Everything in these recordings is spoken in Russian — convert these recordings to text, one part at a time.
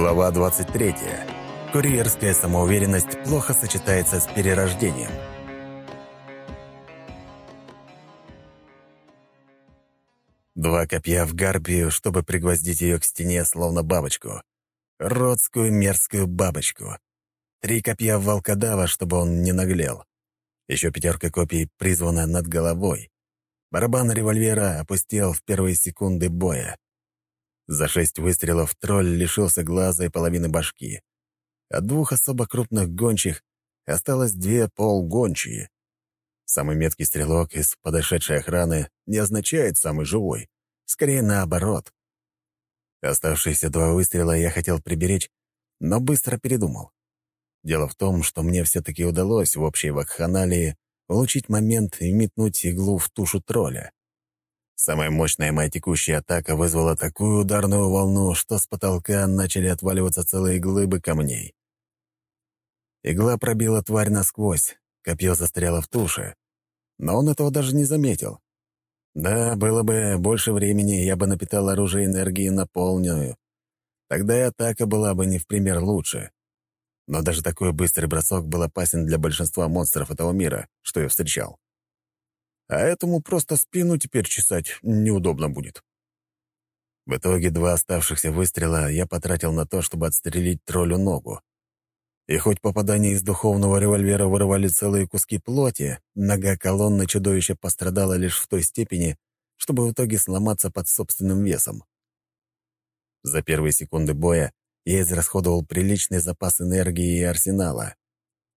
Глава 23. Курьерская самоуверенность плохо сочетается с перерождением. Два копья в гарпию, чтобы пригвоздить ее к стене, словно бабочку. Родскую мерзкую бабочку. Три копья в волкодава, чтобы он не наглел. Еще пятерка копий призвана над головой. Барабан револьвера опустел в первые секунды боя. За шесть выстрелов тролль лишился глаза и половины башки. От двух особо крупных гончих осталось две полгончие. Самый меткий стрелок из подошедшей охраны не означает «самый живой», скорее наоборот. Оставшиеся два выстрела я хотел приберечь, но быстро передумал. Дело в том, что мне все-таки удалось в общей вакханалии улучшить момент и метнуть иглу в тушу тролля. Самая мощная моя текущая атака вызвала такую ударную волну, что с потолка начали отваливаться целые глыбы камней. Игла пробила тварь насквозь, копье застряло в туше. Но он этого даже не заметил. Да, было бы больше времени, я бы напитал оружие энергией на полную. Тогда и атака была бы не в пример лучше. Но даже такой быстрый бросок был опасен для большинства монстров этого мира, что я встречал а этому просто спину теперь чесать неудобно будет. В итоге два оставшихся выстрела я потратил на то, чтобы отстрелить троллю ногу. И хоть попадания из духовного револьвера вырывали целые куски плоти, нога колонны чудовища пострадала лишь в той степени, чтобы в итоге сломаться под собственным весом. За первые секунды боя я израсходовал приличный запас энергии и арсенала.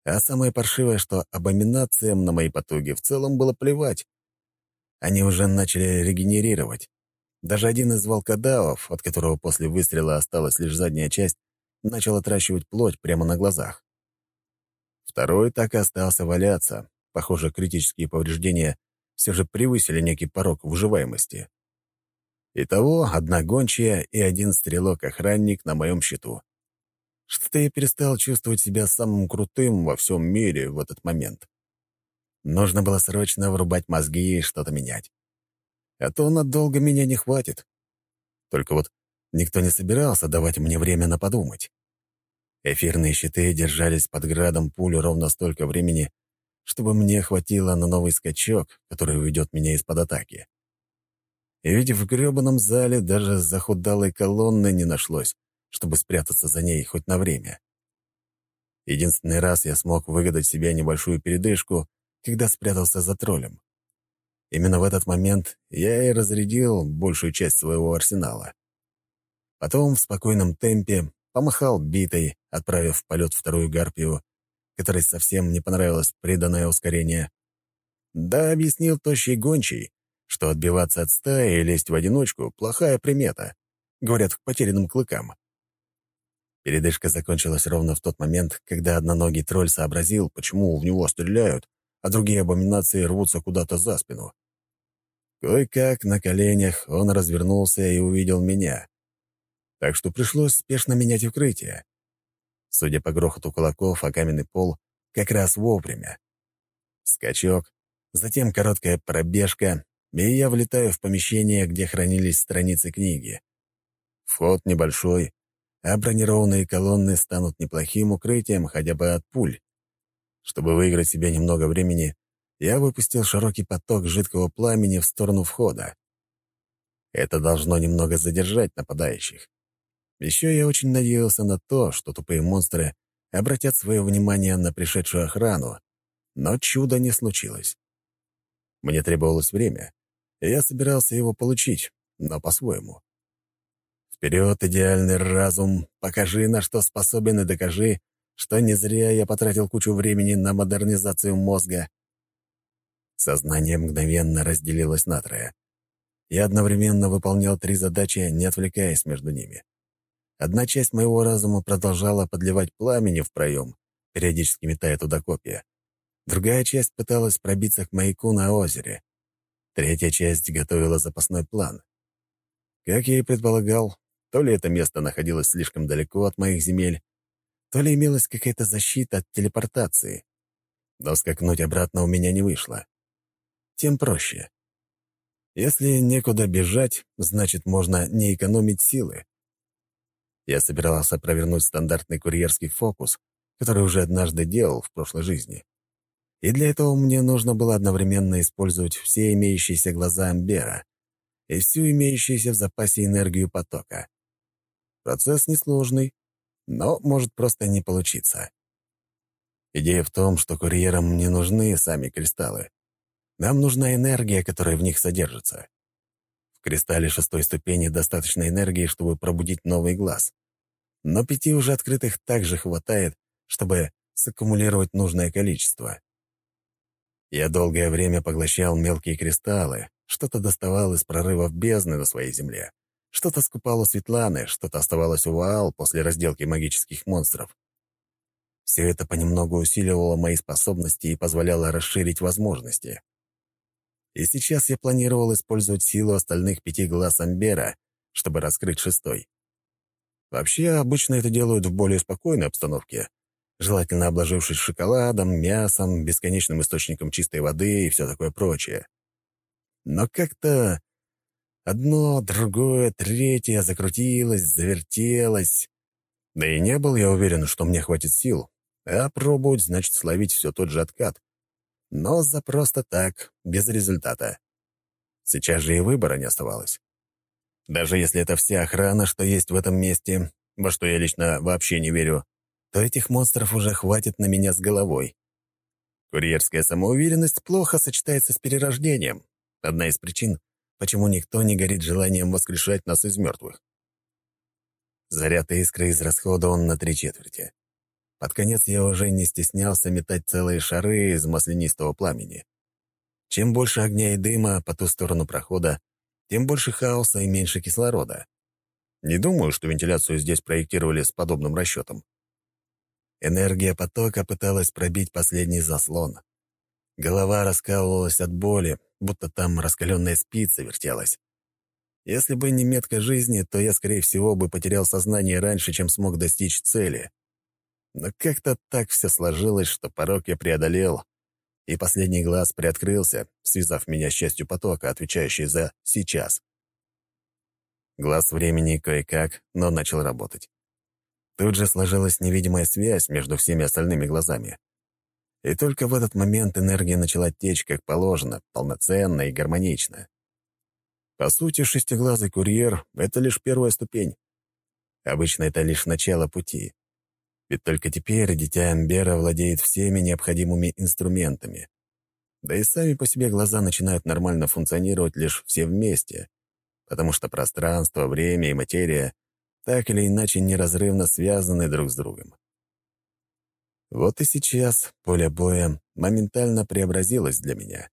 А самое паршивое, что абоминациям на мои потуги в целом было плевать. Они уже начали регенерировать. Даже один из волкодавов, от которого после выстрела осталась лишь задняя часть, начал отращивать плоть прямо на глазах. Второй так и остался валяться. Похоже, критические повреждения все же превысили некий порог выживаемости. Итого одна гончая и один стрелок-охранник на моем счету. Что-то я перестал чувствовать себя самым крутым во всем мире в этот момент. Нужно было срочно врубать мозги и что-то менять. А то надолго меня не хватит. Только вот никто не собирался давать мне время на подумать. Эфирные щиты держались под градом пуль ровно столько времени, чтобы мне хватило на новый скачок, который уведет меня из-под атаки. И ведь в грёбаном зале даже захудалой колонны не нашлось, чтобы спрятаться за ней хоть на время. Единственный раз я смог выгадать себе небольшую передышку, когда спрятался за троллем. Именно в этот момент я и разрядил большую часть своего арсенала. Потом в спокойном темпе помахал битой, отправив в полет вторую гарпию, которой совсем не понравилось приданное ускорение. Да, объяснил тощий гончий, что отбиваться от стаи и лезть в одиночку — плохая примета, говорят, к потерянным клыкам. Передышка закончилась ровно в тот момент, когда одноногий тролль сообразил, почему в него стреляют, а другие абоминации рвутся куда-то за спину. Кое-как на коленях он развернулся и увидел меня. Так что пришлось спешно менять укрытие. Судя по грохоту кулаков, а каменный пол как раз вовремя. Скачок, затем короткая пробежка, и я влетаю в помещение, где хранились страницы книги. Вход небольшой, а бронированные колонны станут неплохим укрытием хотя бы от пуль. Чтобы выиграть себе немного времени, я выпустил широкий поток жидкого пламени в сторону входа. Это должно немного задержать нападающих. Еще я очень надеялся на то, что тупые монстры обратят свое внимание на пришедшую охрану, но чуда не случилось. Мне требовалось время, и я собирался его получить, но по-своему. Вперед, идеальный разум, покажи, на что способен, и докажи, что не зря я потратил кучу времени на модернизацию мозга. Сознание мгновенно разделилось на трое. Я одновременно выполнял три задачи, не отвлекаясь между ними. Одна часть моего разума продолжала подливать пламени в проем, периодически метая туда копья. Другая часть пыталась пробиться к маяку на озере. Третья часть готовила запасной план. Как я и предполагал, то ли это место находилось слишком далеко от моих земель, то ли имелась какая-то защита от телепортации. Но скакнуть обратно у меня не вышло. Тем проще. Если некуда бежать, значит, можно не экономить силы. Я собирался провернуть стандартный курьерский фокус, который уже однажды делал в прошлой жизни. И для этого мне нужно было одновременно использовать все имеющиеся глаза Амбера и всю имеющуюся в запасе энергию потока. Процесс несложный, но может просто не получиться. Идея в том, что курьерам не нужны сами кристаллы. Нам нужна энергия, которая в них содержится. В кристалле шестой ступени достаточно энергии, чтобы пробудить новый глаз. Но пяти уже открытых также хватает, чтобы саккумулировать нужное количество. Я долгое время поглощал мелкие кристаллы, что-то доставал из прорывов бездны на своей земле, что-то скупал у Светланы, что-то оставалось у Ваал после разделки магических монстров. Все это понемногу усиливало мои способности и позволяло расширить возможности. И сейчас я планировал использовать силу остальных пяти глаз Амбера, чтобы раскрыть шестой. Вообще, обычно это делают в более спокойной обстановке, желательно обложившись шоколадом, мясом, бесконечным источником чистой воды и все такое прочее. Но как-то одно, другое, третье закрутилось, завертелось. Да и не был я уверен, что мне хватит сил, а пробовать значит словить все тот же откат. Но за просто так, без результата. Сейчас же и выбора не оставалось. Даже если это вся охрана, что есть в этом месте, во что я лично вообще не верю, то этих монстров уже хватит на меня с головой. Курьерская самоуверенность плохо сочетается с перерождением. Одна из причин, почему никто не горит желанием воскрешать нас из мертвых. Заряд искры израсходован на три четверти. Под конец я уже не стеснялся метать целые шары из маслянистого пламени. Чем больше огня и дыма по ту сторону прохода, тем больше хаоса и меньше кислорода. Не думаю, что вентиляцию здесь проектировали с подобным расчетом. Энергия потока пыталась пробить последний заслон. Голова раскалывалась от боли, будто там раскаленная спица вертелась. Если бы не метка жизни, то я, скорее всего, бы потерял сознание раньше, чем смог достичь цели. Но как-то так все сложилось, что порог я преодолел, и последний глаз приоткрылся, связав меня с частью потока, отвечающей за «сейчас». Глаз времени кое-как, но начал работать. Тут же сложилась невидимая связь между всеми остальными глазами. И только в этот момент энергия начала течь как положено, полноценно и гармонично. По сути, шестиглазый курьер — это лишь первая ступень. Обычно это лишь начало пути. Ведь только теперь дитя Амбера владеет всеми необходимыми инструментами. Да и сами по себе глаза начинают нормально функционировать лишь все вместе, потому что пространство, время и материя так или иначе неразрывно связаны друг с другом. Вот и сейчас поле боя моментально преобразилось для меня.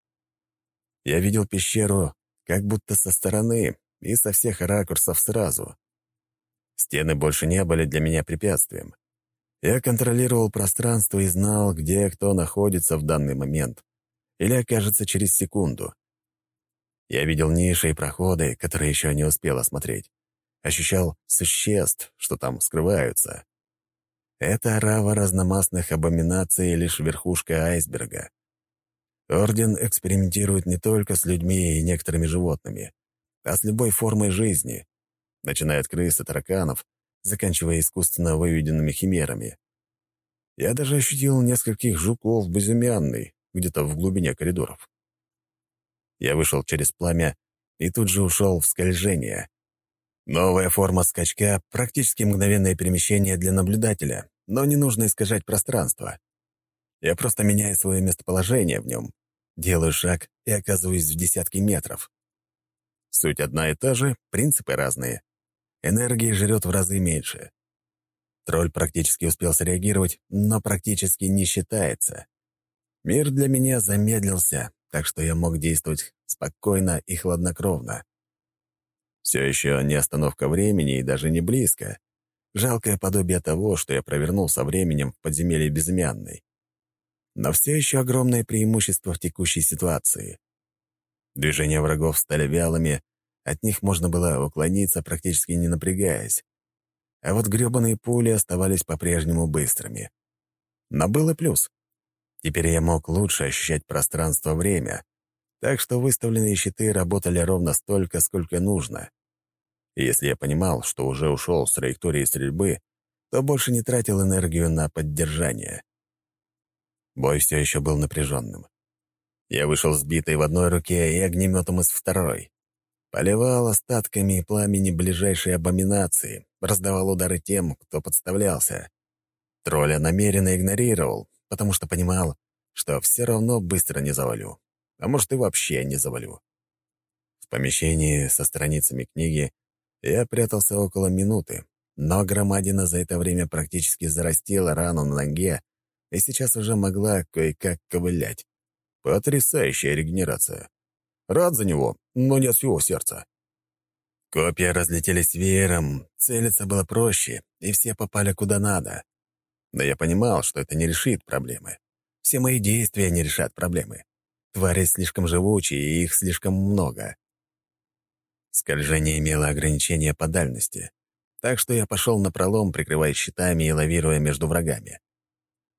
Я видел пещеру как будто со стороны и со всех ракурсов сразу. Стены больше не были для меня препятствием. Я контролировал пространство и знал, где кто находится в данный момент. Или окажется через секунду. Я видел ниши и проходы, которые еще не успел осмотреть. Ощущал существ, что там скрываются. Это орава разномастных абоминаций лишь верхушка айсберга. Орден экспериментирует не только с людьми и некоторыми животными, а с любой формой жизни, начиная от крыс и тараканов заканчивая искусственно выведенными химерами. Я даже ощутил нескольких жуков безымянный, где-то в глубине коридоров. Я вышел через пламя и тут же ушел в скольжение. Новая форма скачка — практически мгновенное перемещение для наблюдателя, но не нужно искажать пространство. Я просто меняю свое местоположение в нем, делаю шаг и оказываюсь в десятке метров. Суть одна и та же, принципы разные. Энергии жрет в разы меньше. Тролль практически успел среагировать, но практически не считается. Мир для меня замедлился, так что я мог действовать спокойно и хладнокровно. Все еще не остановка времени и даже не близко. Жалкое подобие того, что я провернул со временем в подземелье безымянной. Но все еще огромное преимущество в текущей ситуации. Движения врагов стали вялыми, от них можно было уклониться, практически не напрягаясь. А вот грёбаные пули оставались по-прежнему быстрыми. Но был и плюс. Теперь я мог лучше ощущать пространство-время, так что выставленные щиты работали ровно столько, сколько нужно. Если я понимал, что уже ушел с траектории стрельбы, то больше не тратил энергию на поддержание. Бой все еще был напряженным. Я вышел сбитый в одной руке и огнеметом из второй. Поливал остатками и пламени ближайшей абоминации, раздавал удары тем, кто подставлялся. Тролля намеренно игнорировал, потому что понимал, что все равно быстро не завалю. А может, и вообще не завалю. В помещении со страницами книги я прятался около минуты, но громадина за это время практически зарастила рану на ноге и сейчас уже могла кое-как ковылять. Потрясающая регенерация. Рад за него, но не от всего сердца. Копья разлетелись веером, целиться было проще, и все попали куда надо. Но я понимал, что это не решит проблемы. Все мои действия не решат проблемы. Твари слишком живучие, и их слишком много. Скольжение имело ограничения по дальности, так что я пошел на пролом, прикрываясь щитами и лавируя между врагами.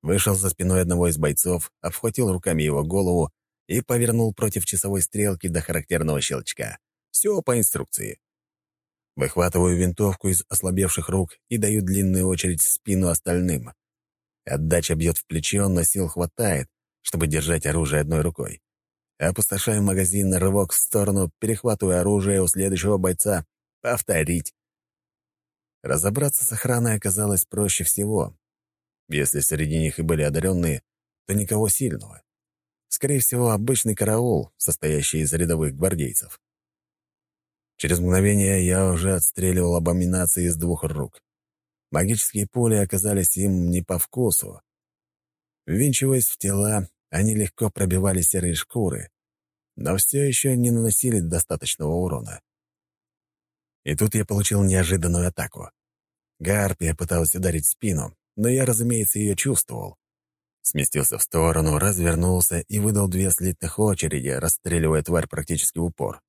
Вышел за спиной одного из бойцов, обхватил руками его голову и повернул против часовой стрелки до характерного щелчка. Все по инструкции. Выхватываю винтовку из ослабевших рук и даю длинную очередь в спину остальным. Отдача бьет в плечо, но сил хватает, чтобы держать оружие одной рукой. Опустошаю магазин рывок в сторону, перехватываю оружие у следующего бойца. Повторить. Разобраться с охраной оказалось проще всего. Если среди них и были одаренные, то никого сильного. Скорее всего, обычный караул, состоящий из рядовых гвардейцев. Через мгновение я уже отстреливал абоминации из двух рук. Магические пули оказались им не по вкусу. Ввинчиваясь в тела, они легко пробивали серые шкуры, но все еще не наносили достаточного урона. И тут я получил неожиданную атаку. Гарпия пыталась ударить спину, но я, разумеется, ее чувствовал. Сместился в сторону, развернулся и выдал две слитных очереди, расстреливая тварь практически в упор.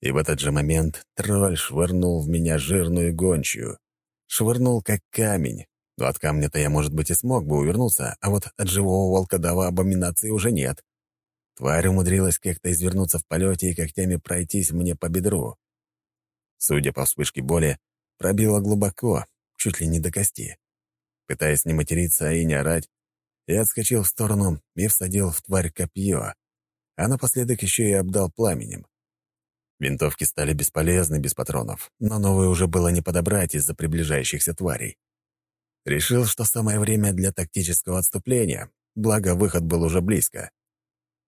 И в этот же момент тролль швырнул в меня жирную гончую. Швырнул как камень, но от камня-то я, может быть, и смог бы увернуться, а вот от живого волкодава абоминации уже нет. Тварь умудрилась как-то извернуться в полете и когтями пройтись мне по бедру. Судя по вспышке боли, пробила глубоко, чуть ли не до кости. Пытаясь не материться и не орать, я отскочил в сторону и всадил в тварь копье, а напоследок еще и обдал пламенем. Винтовки стали бесполезны без патронов, но новые уже было не подобрать из-за приближающихся тварей. Решил, что самое время для тактического отступления, благо выход был уже близко.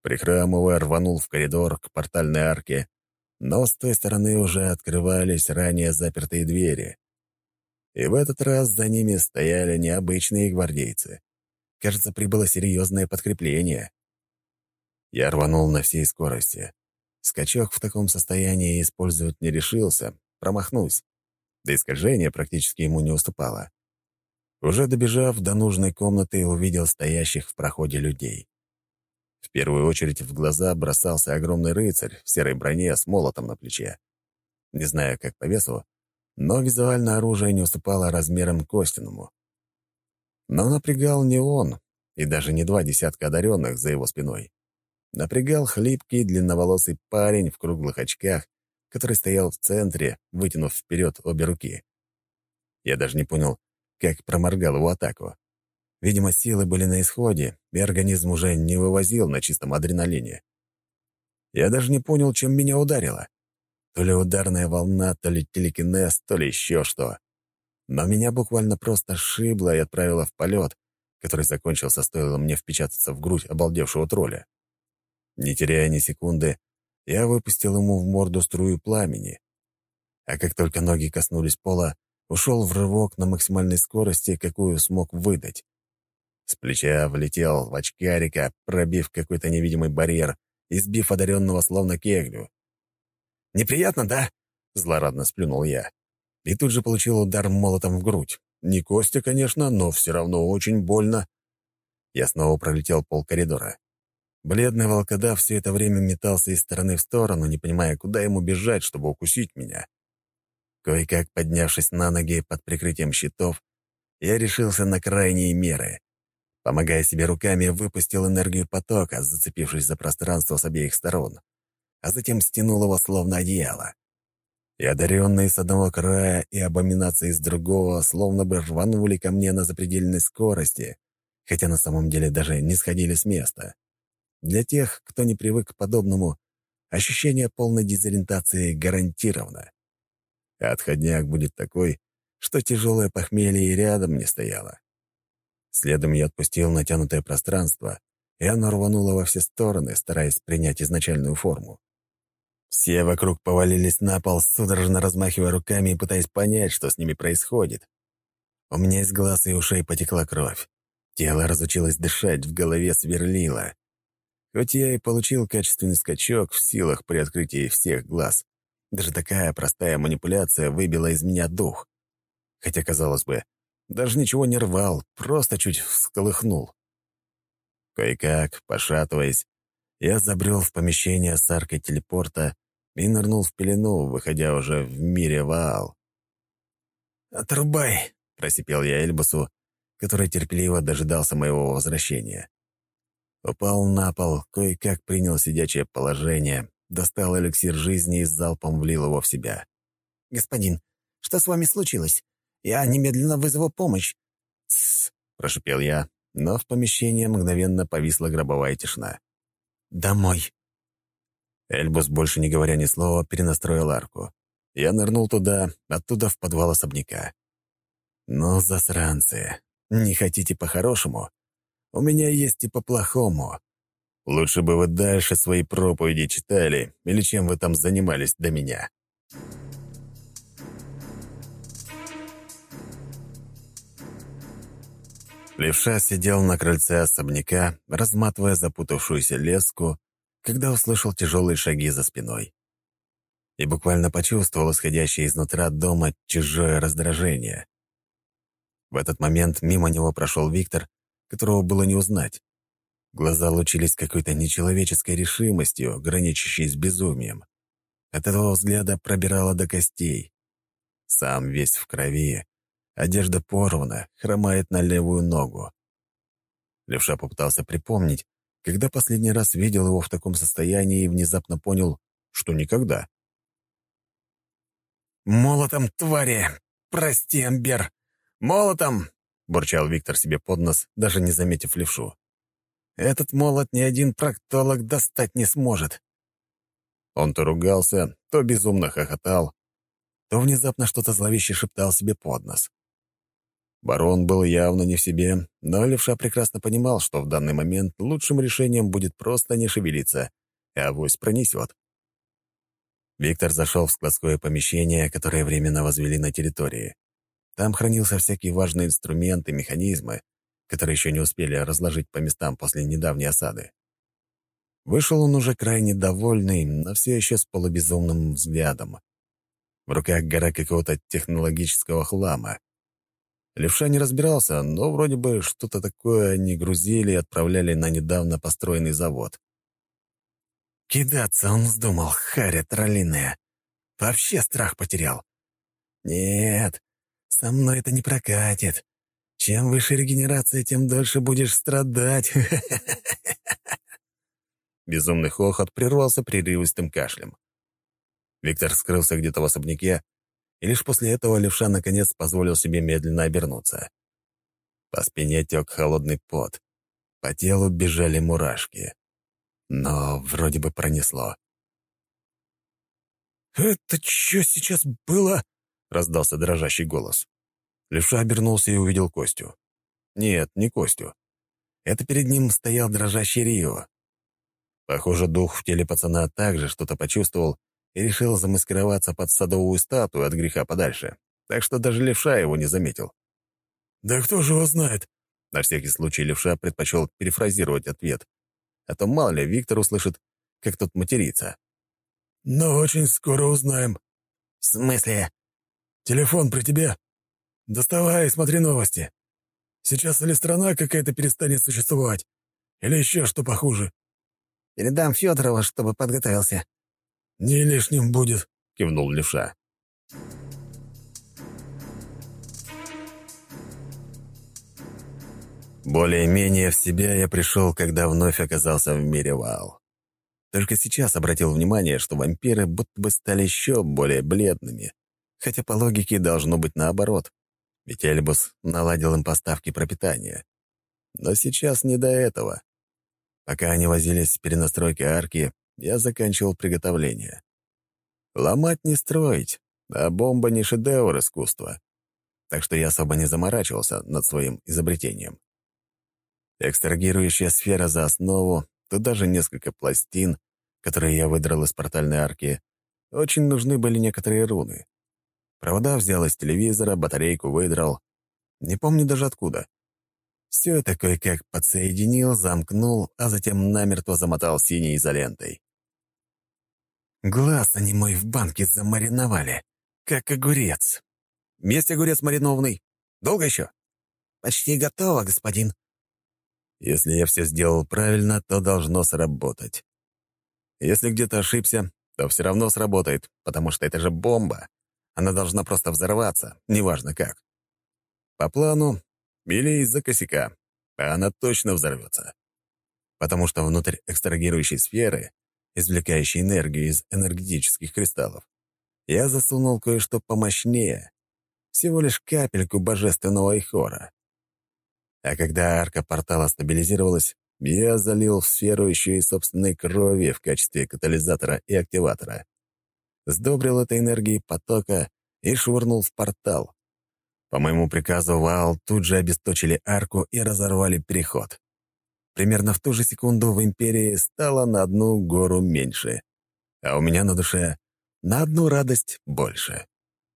Прихрамывая, рванул в коридор к портальной арке, но с той стороны уже открывались ранее запертые двери. И в этот раз за ними стояли необычные гвардейцы. Кажется, прибыло серьезное подкрепление. Я рванул на всей скорости. Скачок в таком состоянии использовать не решился, промахнусь. Да и скольжение практически ему не уступало. Уже добежав до нужной комнаты, увидел стоящих в проходе людей. В первую очередь в глаза бросался огромный рыцарь в серой броне с молотом на плече. Не знаю, как по весу, но визуально оружие не уступало размерам Костиному. Но напрягал не он, и даже не два десятка одаренных за его спиной. Напрягал хлипкий длинноволосый парень в круглых очках, который стоял в центре, вытянув вперед обе руки. Я даже не понял, как проморгал его атаку. Видимо, силы были на исходе, и организм уже не вывозил на чистом адреналине. Я даже не понял, чем меня ударило. То ли ударная волна, то ли телекинез, то ли еще что. Но меня буквально просто шибло и отправило в полет, который закончился, стоило мне впечататься в грудь обалдевшего тролля. Не теряя ни секунды, я выпустил ему в морду струю пламени. А как только ноги коснулись пола, ушел в рывок на максимальной скорости, какую смог выдать. С плеча влетел в очкарика, пробив какой-то невидимый барьер и сбив одаренного словно кеглю. «Неприятно, да?» — злорадно сплюнул я. И тут же получил удар молотом в грудь. Не Костя, конечно, но все равно очень больно. Я снова пролетел пол коридора. Бледный волкодав все это время метался из стороны в сторону, не понимая, куда ему бежать, чтобы укусить меня. Кое-как поднявшись на ноги под прикрытием щитов, я решился на крайние меры. Помогая себе руками, выпустил энергию потока, зацепившись за пространство с обеих сторон а затем стянул его словно одеяло. И одаренные с одного края и абоминации с другого словно бы рванули ко мне на запредельной скорости, хотя на самом деле даже не сходили с места. Для тех, кто не привык к подобному, ощущение полной дезориентации гарантировано. А отходняк будет такой, что тяжелое похмелье и рядом не стояло. Следом я отпустил натянутое пространство, и оно рвануло во все стороны, стараясь принять изначальную форму. Все вокруг повалились на пол, судорожно размахивая руками и пытаясь понять, что с ними происходит. У меня из глаз и ушей потекла кровь. Тело разучилось дышать, в голове сверлило. Хоть я и получил качественный скачок в силах при открытии всех глаз, даже такая простая манипуляция выбила из меня дух. Хотя, казалось бы, даже ничего не рвал, просто чуть всколыхнул. Кое-как, пошатываясь, я забрел в помещение с аркой телепорта и нырнул в пелену, выходя уже в мире Ваал. «Отрубай!» — просипел я Эльбасу, который терпеливо дожидался моего возвращения. Упал на пол, кое-как принял сидячее положение, достал эликсир жизни и залпом влил его в себя. «Господин, что с вами случилось? Я немедленно вызову помощь!» «Тссс!» — прошипел я, но в помещении мгновенно повисла гробовая тишина. «Домой!» Эльбус, больше не говоря ни слова, перенастроил арку. Я нырнул туда, оттуда в подвал особняка. «Ну, засранцы, не хотите по-хорошему? У меня есть и по-плохому. Лучше бы вы дальше свои проповеди читали, или чем вы там занимались до меня». Левша сидел на крыльце особняка, разматывая запутавшуюся леску когда услышал тяжелые шаги за спиной. И буквально почувствовал исходящее изнутра дома чужое раздражение. В этот момент мимо него прошел Виктор, которого было не узнать. Глаза лучились какой-то нечеловеческой решимостью, граничащей с безумием. От этого взгляда пробирало до костей. Сам весь в крови, одежда порвана, хромает на левую ногу. Левша попытался припомнить, когда последний раз видел его в таком состоянии и внезапно понял, что никогда. «Молотом, твари! Прости, Амбер! Молотом!» — бурчал Виктор себе под нос, даже не заметив левшу. «Этот молот ни один проктолог достать не сможет». Он то ругался, то безумно хохотал, то внезапно что-то зловеще шептал себе под нос. Барон был явно не в себе, но левша прекрасно понимал, что в данный момент лучшим решением будет просто не шевелиться, а авось пронесет. Виктор зашел в складское помещение, которое временно возвели на территории. Там хранился всякие важные инструменты, механизмы, которые еще не успели разложить по местам после недавней осады. Вышел он уже крайне довольный, но все еще с полубезумным взглядом. В руках гора какого-то технологического хлама, Левша не разбирался, но вроде бы что-то такое они грузили и отправляли на недавно построенный завод. Кидаться он вздумал, харя троллиная. Вообще страх потерял. Нет, со мной это не прокатит. Чем выше регенерация, тем дольше будешь страдать. Безумный хохот прервался прерывистым кашлем. Виктор скрылся где-то в особняке, и лишь после этого левша наконец позволил себе медленно обернуться. По спине тек холодный пот, по телу бежали мурашки. Но вроде бы пронесло. «Это что сейчас было?» — раздался дрожащий голос. Левша обернулся и увидел Костю. Нет, не Костю. Это перед ним стоял дрожащий Рио. Похоже, дух в теле пацана также что-то почувствовал и решил замаскироваться под садовую статую от греха подальше, так что даже левша его не заметил. «Да кто же его знает?» На всякий случай левша предпочел перефразировать ответ, а то мало ли Виктор услышит, как тут матерится. «Но очень скоро узнаем». «В смысле?» «Телефон при тебе? Доставай и смотри новости. Сейчас или страна какая-то перестанет существовать, или еще что похуже». «Передам Федорова, чтобы подготовился», «Не лишним будет», — кивнул левша. Более-менее в себя я пришел, когда вновь оказался в мире Вал. Только сейчас обратил внимание, что вампиры будто бы стали еще более бледными, хотя по логике должно быть наоборот, ведь Эльбус наладил им поставки пропитания. Но сейчас не до этого. Пока они возились с перенастройкой арки, я заканчивал приготовление. Ломать не строить, а бомба не шедевр искусства. Так что я особо не заморачивался над своим изобретением. Экстрагирующая сфера за основу, тут даже несколько пластин, которые я выдрал из портальной арки, очень нужны были некоторые руны. Провода взял из телевизора, батарейку выдрал. Не помню даже откуда. Все это кое-как подсоединил, замкнул, а затем намертво замотал синей изолентой. Глаз они мой в банке замариновали, как огурец. Есть огурец маринованный. Долго еще? Почти готово, господин. Если я все сделал правильно, то должно сработать. Если где-то ошибся, то все равно сработает, потому что это же бомба. Она должна просто взорваться, неважно как. По плану или из-за косяка, а она точно взорвется. Потому что внутрь экстрагирующей сферы, извлекающей энергию из энергетических кристаллов, я засунул кое-что помощнее, всего лишь капельку божественного ихора. А когда арка портала стабилизировалась, я залил в сферу еще и собственной крови в качестве катализатора и активатора. Сдобрил этой энергией потока и швырнул в портал, по моему приказу Ваал тут же обесточили арку и разорвали переход. Примерно в ту же секунду в Империи стало на одну гору меньше, а у меня на душе на одну радость больше.